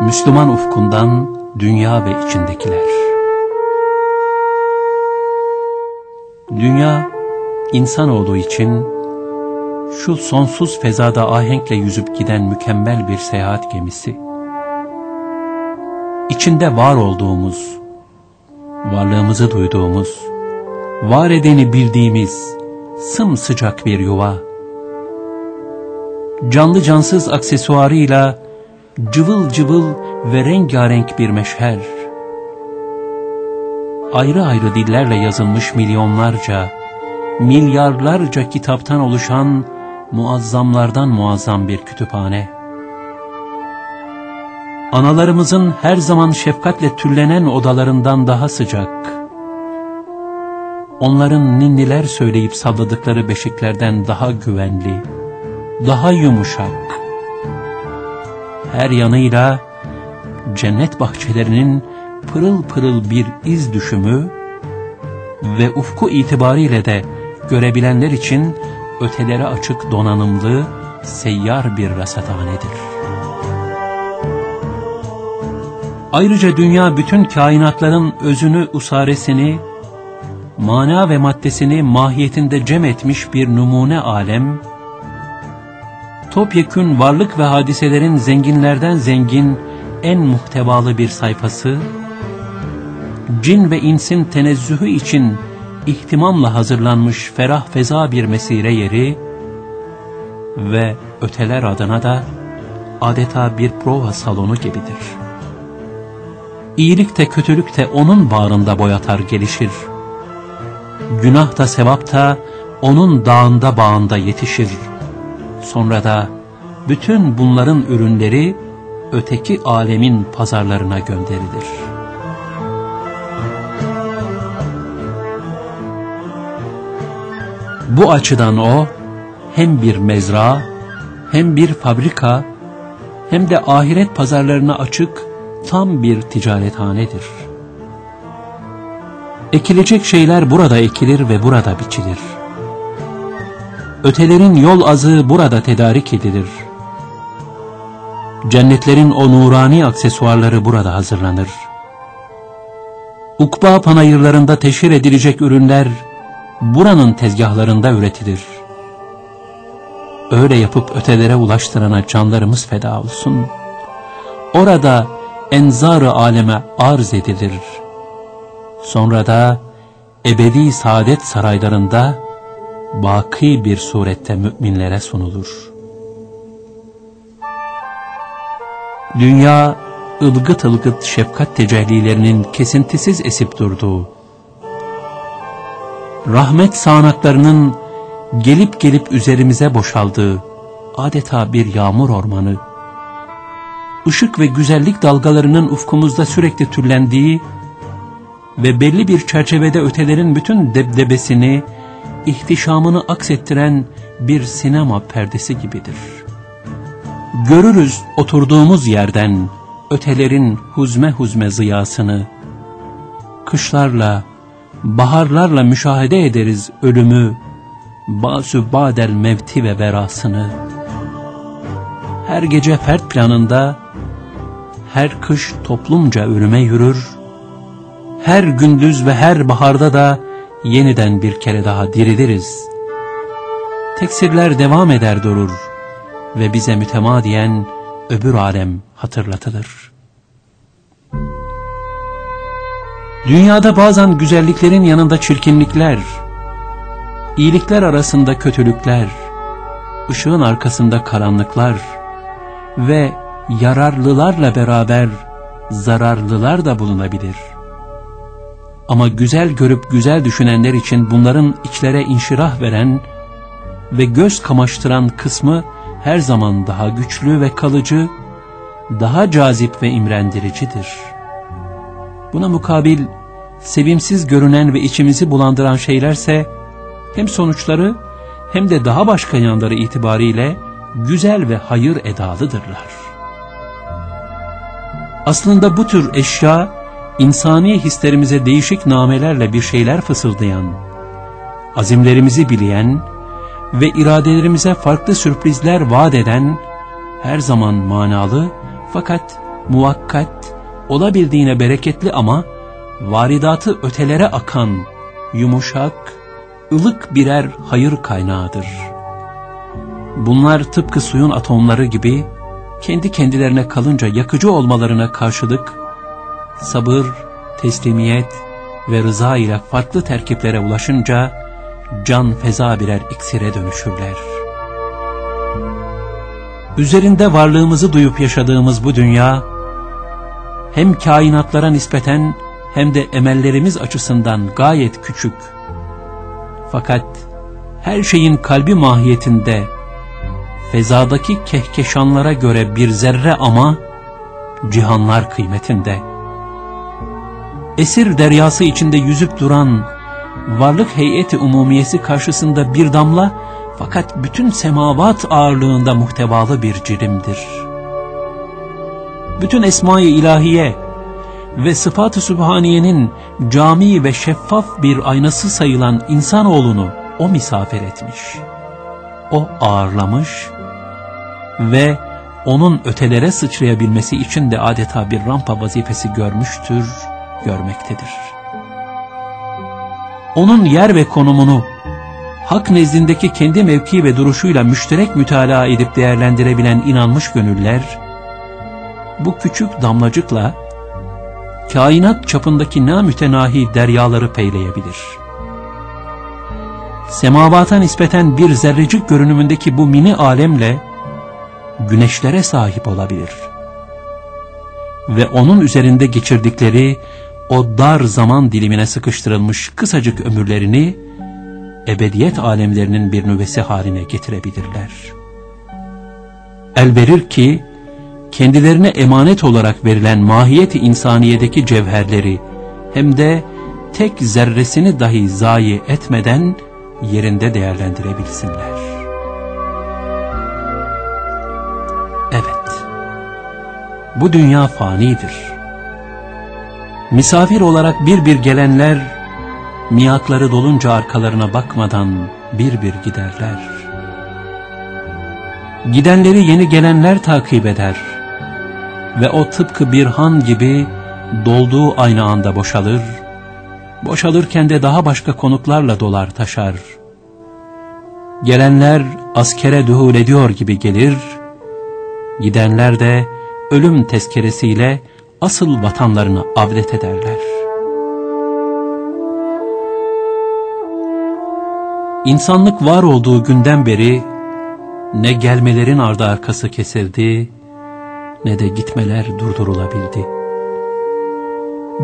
Müslüman ufkundan dünya ve içindekiler. Dünya, insanoğlu için şu sonsuz fezada ahenkle yüzüp giden mükemmel bir seyahat gemisi. İçinde var olduğumuz, varlığımızı duyduğumuz, var edeni bildiğimiz sımsıcak bir yuva. Canlı cansız aksesuarıyla cıvıl cıvıl ve rengarenk bir meşher. Ayrı ayrı dillerle yazılmış milyonlarca, milyarlarca kitaptan oluşan muazzamlardan muazzam bir kütüphane. Analarımızın her zaman şefkatle tüllenen odalarından daha sıcak, onların ninniler söyleyip salladıkları beşiklerden daha güvenli, daha yumuşak, her yanıyla cennet bahçelerinin pırıl pırıl bir iz düşümü ve ufku itibariyle de görebilenler için ötelere açık donanımlı, seyyar bir rasathanedir. Ayrıca dünya bütün kainatların özünü, usaresini, mana ve maddesini mahiyetinde cem etmiş bir numune alem, topyekün varlık ve hadiselerin zenginlerden zengin, en muhtevalı bir sayfası, cin ve insin tenezzühü için ihtimamla hazırlanmış ferah feza bir mesire yeri ve öteler adına da adeta bir prova salonu gibidir. İyilik de kötülük de onun bağrında boyatar gelişir. Günah da sevap da onun dağında bağında yetişir. Sonra da bütün bunların ürünleri öteki alemin pazarlarına gönderilir. Bu açıdan o hem bir mezra hem bir fabrika hem de ahiret pazarlarına açık tam bir ticarethanedir. Ekilecek şeyler burada ekilir ve burada biçilir. Ötelerin yol azığı burada tedarik edilir. Cennetlerin o nurani aksesuarları burada hazırlanır. Ukba panayırlarında teşhir edilecek ürünler buranın tezgahlarında üretilir. Öyle yapıp ötelere ulaştırana canlarımız feda olsun. Orada enzar-ı aleme arz edilir. Sonra da ebedi saadet saraylarında baki bir surette müminlere sunulur. Dünya ılgıt ılgıt şefkat tecellilerinin kesintisiz esip durduğu, rahmet sağanaklarının gelip gelip üzerimize boşaldığı adeta bir yağmur ormanı, ışık ve güzellik dalgalarının ufkumuzda sürekli türlendiği ve belli bir çerçevede ötelerin bütün debdebesini, ihtişamını aksettiren bir sinema perdesi gibidir. Görürüz oturduğumuz yerden ötelerin huzme huzme ziyasını, kışlarla, baharlarla müşahede ederiz ölümü, bazı badel mevti ve verasını. Her gece fert planında, her kış toplumca ölüme yürür, her gündüz ve her baharda da yeniden bir kere daha diriliriz. Teksirler devam eder durur ve bize mütemadiyen öbür alem hatırlatılır. Dünyada bazen güzelliklerin yanında çirkinlikler, iyilikler arasında kötülükler, ışığın arkasında karanlıklar ve yararlılarla beraber zararlılar da bulunabilir. Ama güzel görüp güzel düşünenler için bunların içlere inşirah veren ve göz kamaştıran kısmı her zaman daha güçlü ve kalıcı, daha cazip ve imrendiricidir. Buna mukabil sevimsiz görünen ve içimizi bulandıran şeylerse hem sonuçları hem de daha başka yanları itibariyle güzel ve hayır edalıdırlar. Aslında bu tür eşya insani hislerimize değişik namelerle bir şeyler fısıldayan, azimlerimizi bileyen ve iradelerimize farklı sürprizler vaat eden her zaman manalı fakat muvakkat, olabildiğine bereketli ama varidatı ötelere akan, yumuşak, ılık birer hayır kaynağıdır. Bunlar tıpkı suyun atomları gibi kendi kendilerine kalınca yakıcı olmalarına karşılık sabır, teslimiyet ve rıza ile farklı terkiplere ulaşınca can feza birer iksire dönüşürler. Üzerinde varlığımızı duyup yaşadığımız bu dünya hem kainatlara nispeten hem de emellerimiz açısından gayet küçük. Fakat her şeyin kalbi mahiyetinde fezadaki kehkeşanlara göre bir zerre ama cihanlar kıymetinde. Esir deryası içinde yüzüp duran varlık heyeti umumiyesi karşısında bir damla fakat bütün semavat ağırlığında muhtevalı bir cirimdir. Bütün esma-i ilahiye ve sıfat-ı sübhaniyenin cami ve şeffaf bir aynası sayılan insanoğlunu o misafir etmiş. O ağırlamış ve onun ötelere sıçrayabilmesi için de adeta bir rampa vazifesi görmüştür, görmektedir. Onun yer ve konumunu hak nezdindeki kendi mevki ve duruşuyla müşterek mütalaa edip değerlendirebilen inanmış gönüller, bu küçük damlacıkla kainat çapındaki namütenahi deryaları peyleyebilir. Semavata nispeten bir zerrecik görünümündeki bu mini alemle güneşlere sahip olabilir. Ve onun üzerinde geçirdikleri o dar zaman dilimine sıkıştırılmış kısacık ömürlerini ebediyet alemlerinin bir nüvesi haline getirebilirler. El verir ki kendilerine emanet olarak verilen mahiyeti insaniyedeki cevherleri hem de tek zerresini dahi zayi etmeden yerinde değerlendirebilsinler. Evet, bu dünya fanidir. Misafir olarak bir bir gelenler, miyakları dolunca arkalarına bakmadan bir bir giderler. Gidenleri yeni gelenler takip eder ve o tıpkı bir han gibi dolduğu aynı anda boşalır, boşalırken de daha başka konuklarla dolar taşar. Gelenler askere duhul ediyor gibi gelir, gidenler de ölüm tezkeresiyle asıl vatanlarını avdet ederler. İnsanlık var olduğu günden beri ne gelmelerin ardı arkası kesildi, ne de gitmeler durdurulabildi.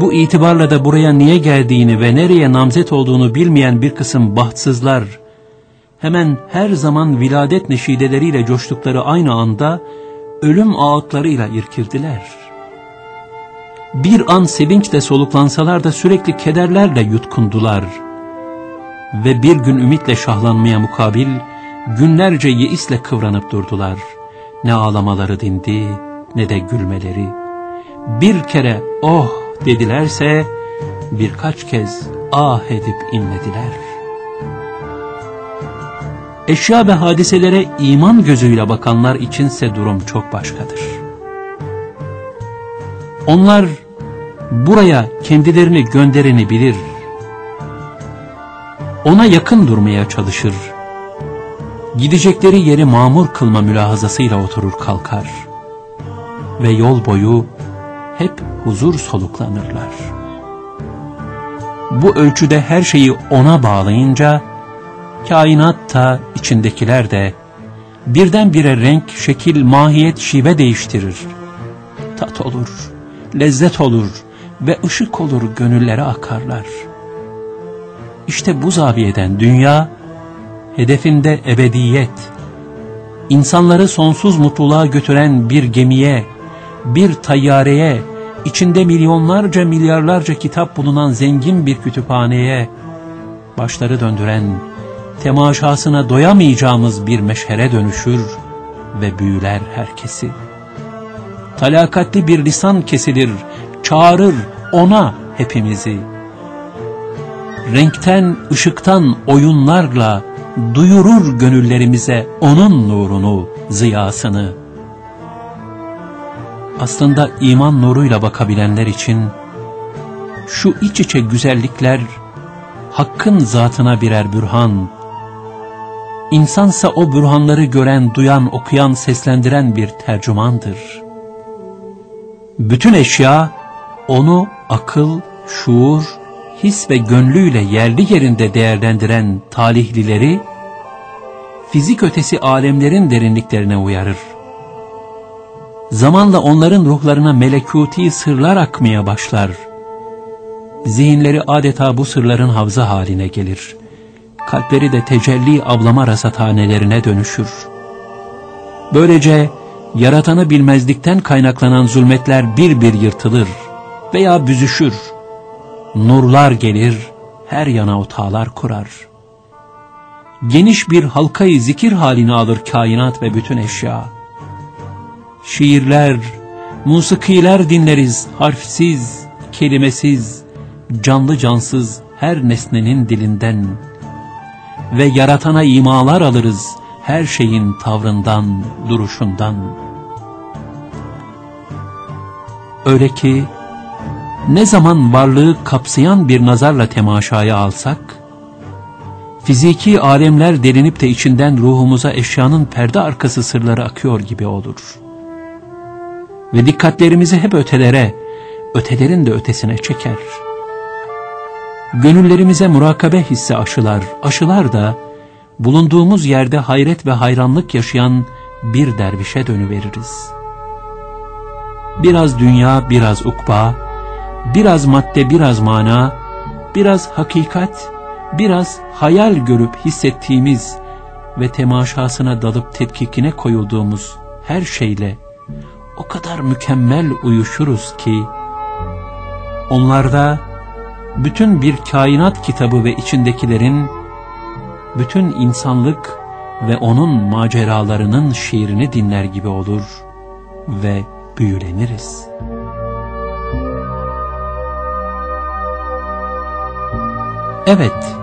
Bu itibarla da buraya niye geldiğini ve nereye namzet olduğunu bilmeyen bir kısım bahtsızlar, hemen her zaman viladet neşideleriyle coştukları aynı anda ölüm ağıtlarıyla irkirdiler. Bir an sevinçle soluklansalar da sürekli kederlerle yutkundular. Ve bir gün ümitle şahlanmaya mukabil, günlerce yeisle kıvranıp durdular. Ne ağlamaları dindi, ne de gülmeleri. Bir kere oh dedilerse birkaç kez ah edip inlediler. Eşya ve hadiselere iman gözüyle bakanlar içinse durum çok başkadır. Onlar buraya kendilerini göndereni bilir. Ona yakın durmaya çalışır. Gidecekleri yeri mamur kılma mülahazasıyla oturur kalkar ve yol boyu hep huzur soluklanırlar. Bu ölçüde her şeyi ona bağlayınca, kainat da içindekiler de birdenbire renk, şekil, mahiyet, şive değiştirir. Tat olur, lezzet olur ve ışık olur gönüllere akarlar. İşte bu zaviyeden dünya, hedefinde ebediyet, insanları sonsuz mutluluğa götüren bir gemiye, bir tayyareye, içinde milyonlarca milyarlarca kitap bulunan zengin bir kütüphaneye, başları döndüren, temaşasına doyamayacağımız bir meşhere dönüşür ve büyüler herkesi. Talakatli bir lisan kesilir, çağırır ona hepimizi. Renkten, ışıktan oyunlarla duyurur gönüllerimize onun nurunu, ziyasını. aslında iman nuruyla bakabilenler için şu iç içe güzellikler Hakk'ın zatına birer bürhan, İnsansa o bürhanları gören, duyan, okuyan, seslendiren bir tercümandır. Bütün eşya onu akıl, şuur, his ve gönlüyle yerli yerinde değerlendiren talihlileri, fizik ötesi alemlerin derinliklerine uyarır. Zamanla onların ruhlarına melekuti sırlar akmaya başlar. Zihinleri adeta bu sırların havza haline gelir. Kalpleri de tecelli ablama rasathanelerine dönüşür. Böylece yaratanı bilmezlikten kaynaklanan zulmetler bir bir yırtılır veya büzüşür. Nurlar gelir, her yana otağlar kurar. Geniş bir halkayı zikir haline alır kainat ve bütün eşya. Şiirler, musikiler dinleriz harfsiz, kelimesiz, canlı cansız her nesnenin dilinden. Ve yaratana imalar alırız her şeyin tavrından, duruşundan. Öyle ki, ne zaman varlığı kapsayan bir nazarla temaşaya alsak, fiziki alemler derinip de içinden ruhumuza eşyanın perde arkası sırları akıyor gibi olur. Ve dikkatlerimizi hep ötelere, ötelerin de ötesine çeker. Gönüllerimize murakabe hissi aşılar, aşılar da bulunduğumuz yerde hayret ve hayranlık yaşayan bir dervişe dönüveririz. Biraz dünya, biraz ukba, biraz madde, biraz mana, biraz hakikat, biraz hayal görüp hissettiğimiz ve temaşasına dalıp tetkikine koyulduğumuz her şeyle o kadar mükemmel uyuşuruz ki, onlarda bütün bir kainat kitabı ve içindekilerin, bütün insanlık ve onun maceralarının şiirini dinler gibi olur ve büyüleniriz. Evet,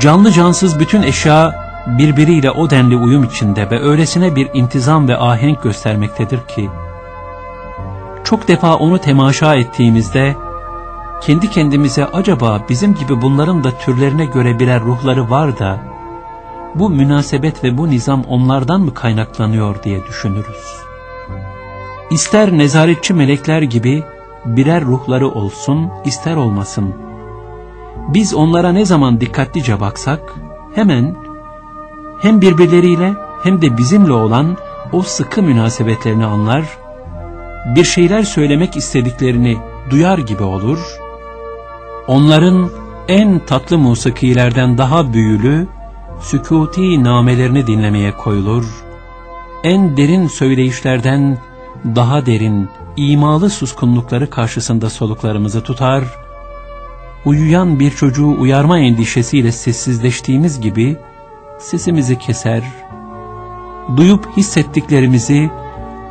canlı cansız bütün eşya birbiriyle o denli uyum içinde ve öylesine bir intizam ve ahenk göstermektedir ki, çok defa onu temaşa ettiğimizde, kendi kendimize acaba bizim gibi bunların da türlerine göre birer ruhları var da, bu münasebet ve bu nizam onlardan mı kaynaklanıyor diye düşünürüz. İster nezaretçi melekler gibi birer ruhları olsun, ister olmasın. Biz onlara ne zaman dikkatlice baksak, hemen hem birbirleriyle hem de bizimle olan o sıkı münasebetlerini anlar, bir şeyler söylemek istediklerini duyar gibi olur, onların en tatlı musikilerden daha büyülü, sükuti namelerini dinlemeye koyulur, en derin söyleyişlerden daha derin, imalı suskunlukları karşısında soluklarımızı tutar, uyuyan bir çocuğu uyarma endişesiyle sessizleştiğimiz gibi sesimizi keser, duyup hissettiklerimizi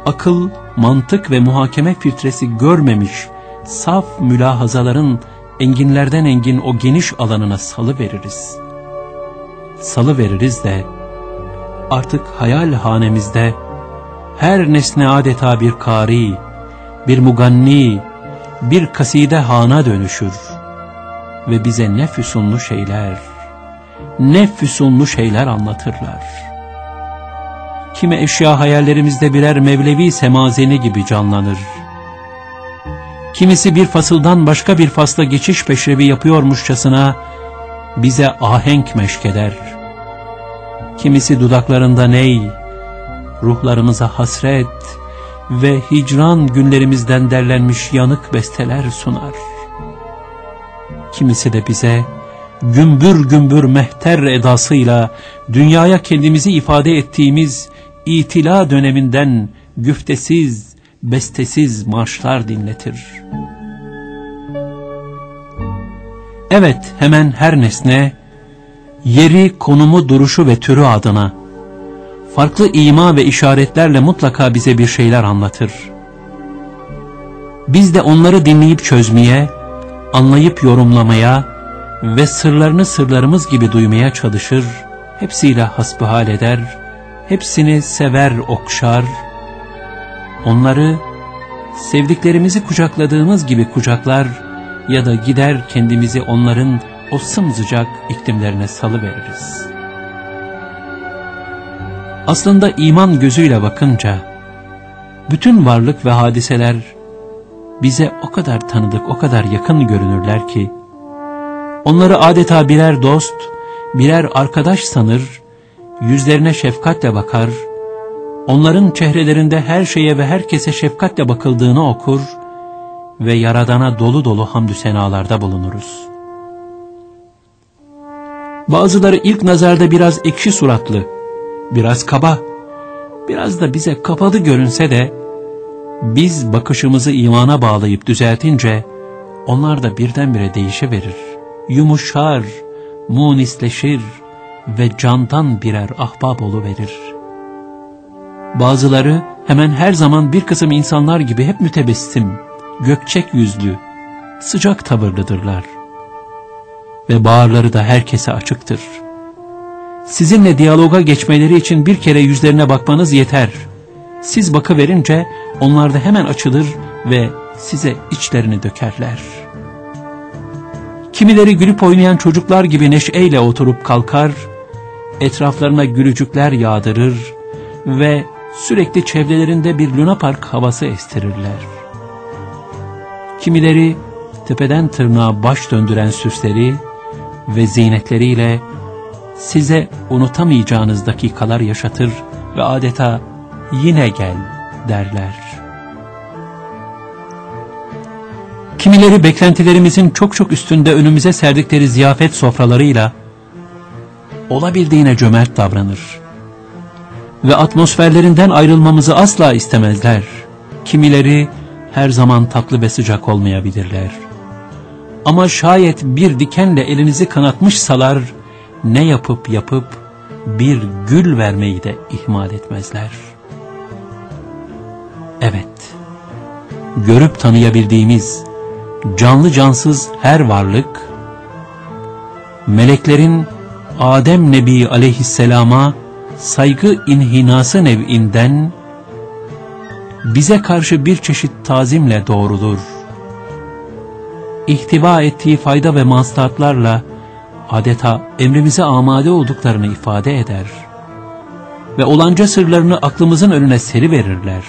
akıl, mantık ve muhakeme filtresi görmemiş saf mülahazaların enginlerden engin o geniş alanına salı veririz. Salı veririz de artık hayal hanemizde her nesne adeta bir kari, bir muganni, bir kaside hana dönüşür ve bize ne füsunlu şeyler, ne füsunlu şeyler anlatırlar. Kime eşya hayallerimizde birer mevlevi semazeni gibi canlanır. Kimisi bir fasıldan başka bir fasla geçiş peşrevi yapıyormuşçasına bize ahenk meşkeder. Kimisi dudaklarında ney, ruhlarımıza hasret ve hicran günlerimizden derlenmiş yanık besteler sunar. Kimisi de bize gümbür gümbür mehter edasıyla dünyaya kendimizi ifade ettiğimiz itila döneminden güftesiz, bestesiz marşlar dinletir. Evet hemen her nesne, yeri, konumu, duruşu ve türü adına farklı ima ve işaretlerle mutlaka bize bir şeyler anlatır. Biz de onları dinleyip çözmeye, anlayıp yorumlamaya ve sırlarını sırlarımız gibi duymaya çalışır, hepsiyle hasbihal eder, hepsini sever okşar, onları sevdiklerimizi kucakladığımız gibi kucaklar ya da gider kendimizi onların o sımsıcak iklimlerine salıveririz. Aslında iman gözüyle bakınca bütün varlık ve hadiseler bize o kadar tanıdık, o kadar yakın görünürler ki onları adeta birer dost, birer arkadaş sanır, yüzlerine şefkatle bakar, onların çehrelerinde her şeye ve herkese şefkatle bakıldığını okur ve Yaradan'a dolu dolu hamdü senalarda bulunuruz. Bazıları ilk nazarda biraz ekşi suratlı, biraz kaba, biraz da bize kapalı görünse de, biz bakışımızı imana bağlayıp düzeltince, onlar da birdenbire değişiverir, yumuşar, munisleşir ve candan birer ahbab verir. Bazıları hemen her zaman bir kısım insanlar gibi hep mütebessim, gökçek yüzlü, sıcak tavırlıdırlar. Ve bağırları da herkese açıktır. Sizinle diyaloga geçmeleri için bir kere yüzlerine bakmanız yeter. Siz bakıverince onlar da hemen açılır ve size içlerini dökerler. Kimileri gülüp oynayan çocuklar gibi neşeyle oturup kalkar, etraflarına gülücükler yağdırır ve sürekli çevrelerinde bir Luna Park havası estirirler. Kimileri tepeden tırnağa baş döndüren süsleri ve ziynetleriyle size unutamayacağınız dakikalar yaşatır ve adeta yine gel derler. Kimileri beklentilerimizin çok çok üstünde önümüze serdikleri ziyafet sofralarıyla olabildiğine cömert davranır. Ve atmosferlerinden ayrılmamızı asla istemezler. Kimileri her zaman tatlı ve sıcak olmayabilirler. Ama şayet bir dikenle elinizi kanatmışsalar, ne yapıp yapıp bir gül vermeyi de ihmal etmezler. Evet, görüp tanıyabildiğimiz canlı cansız her varlık, meleklerin Adem Nebi aleyhisselama saygı inhinası nev'inden bize karşı bir çeşit tazimle doğrulur. İhtiva ettiği fayda ve maslahatlarla adeta emrimize amade olduklarını ifade eder ve olanca sırlarını aklımızın önüne seri verirler.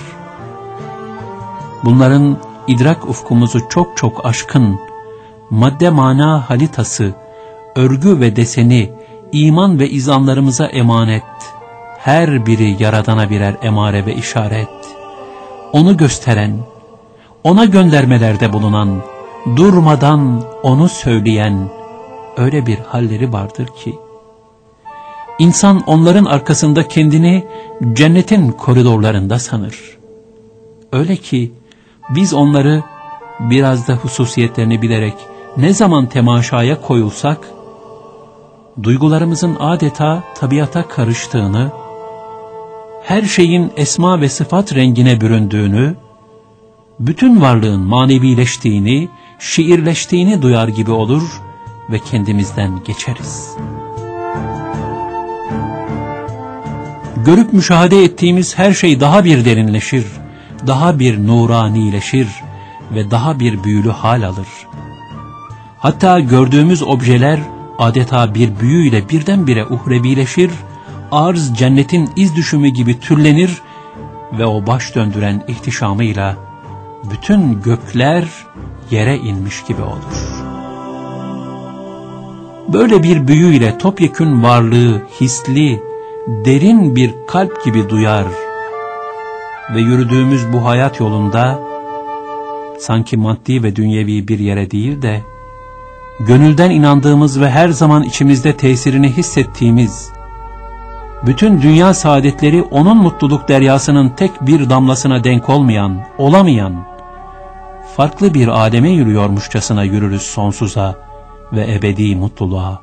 Bunların idrak ufkumuzu çok çok aşkın, madde mana halitası, örgü ve deseni, iman ve izanlarımıza emanet, her biri Yaradan'a birer emare ve işaret, onu gösteren, ona göndermelerde bulunan, durmadan onu söyleyen öyle bir halleri vardır ki, insan onların arkasında kendini cennetin koridorlarında sanır. Öyle ki biz onları biraz da hususiyetlerini bilerek ne zaman temaşaya koyulsak, duygularımızın adeta tabiata karıştığını, her şeyin esma ve sıfat rengine büründüğünü, bütün varlığın manevileştiğini, şiirleştiğini duyar gibi olur ve kendimizden geçeriz. Görüp müşahede ettiğimiz her şey daha bir derinleşir, daha bir nuranileşir ve daha bir büyülü hal alır. Hatta gördüğümüz objeler adeta bir büyüyle birdenbire uhrevileşir, arz cennetin iz düşümü gibi türlenir ve o baş döndüren ihtişamıyla bütün gökler yere inmiş gibi olur. Böyle bir büyüyle topyekün varlığı hisli, derin bir kalp gibi duyar ve yürüdüğümüz bu hayat yolunda sanki maddi ve dünyevi bir yere değil de gönülden inandığımız ve her zaman içimizde tesirini hissettiğimiz bütün dünya saadetleri onun mutluluk deryasının tek bir damlasına denk olmayan, olamayan, farklı bir aleme yürüyormuşçasına yürürüz sonsuza ve ebedi mutluluğa.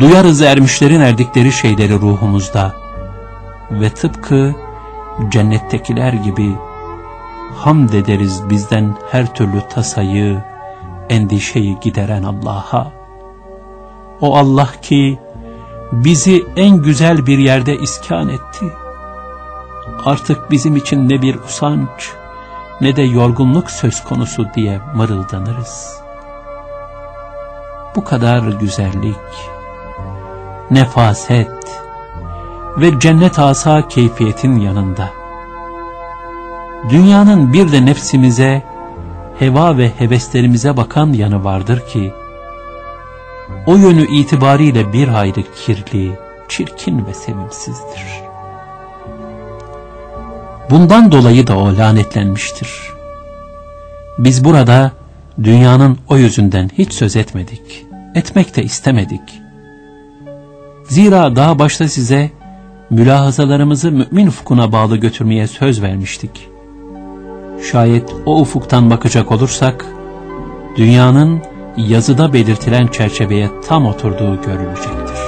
Duyarız ermişlerin erdikleri şeyleri ruhumuzda ve tıpkı cennettekiler gibi hamd ederiz bizden her türlü tasayı, endişeyi gideren Allah'a. O Allah ki bizi en güzel bir yerde iskan etti. Artık bizim için ne bir usanç, ne de yorgunluk söz konusu diye mırıldanırız. Bu kadar güzellik, nefaset ve cennet asa keyfiyetin yanında. Dünyanın bir de nefsimize, heva ve heveslerimize bakan yanı vardır ki, o yönü itibariyle bir hayli kirli, çirkin ve sevimsizdir. Bundan dolayı da o lanetlenmiştir. Biz burada dünyanın o yüzünden hiç söz etmedik, etmek de istemedik. Zira daha başta size mülahazalarımızı mümin ufkuna bağlı götürmeye söz vermiştik. Şayet o ufuktan bakacak olursak, dünyanın yazıda belirtilen çerçeveye tam oturduğu görülecektir.